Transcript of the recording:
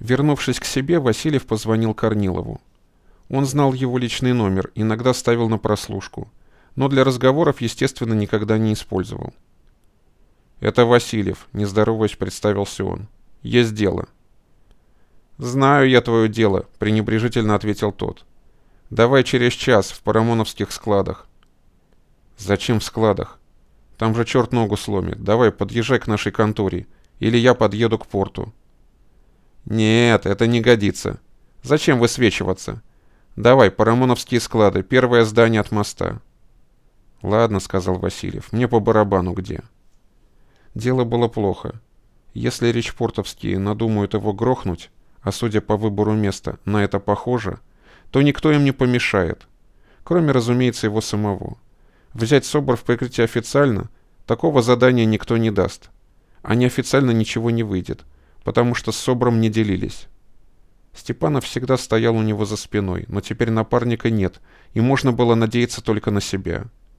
Вернувшись к себе, Васильев позвонил Корнилову. Он знал его личный номер, иногда ставил на прослушку, но для разговоров, естественно, никогда не использовал. «Это Васильев», — не здороваясь, представился он. «Есть дело». «Знаю я твое дело», — пренебрежительно ответил тот. «Давай через час в парамоновских складах». «Зачем в складах? Там же черт ногу сломит. Давай, подъезжай к нашей конторе, или я подъеду к порту». «Нет, это не годится. Зачем высвечиваться? Давай, парамоновские склады, первое здание от моста». «Ладно», — сказал Васильев, — «мне по барабану где». Дело было плохо. Если речпортовские надумают его грохнуть, а судя по выбору места, на это похоже, то никто им не помешает, кроме, разумеется, его самого. Взять СОБР в прикрытие официально, такого задания никто не даст, а неофициально ничего не выйдет — потому что с Собром не делились. Степанов всегда стоял у него за спиной, но теперь напарника нет, и можно было надеяться только на себя.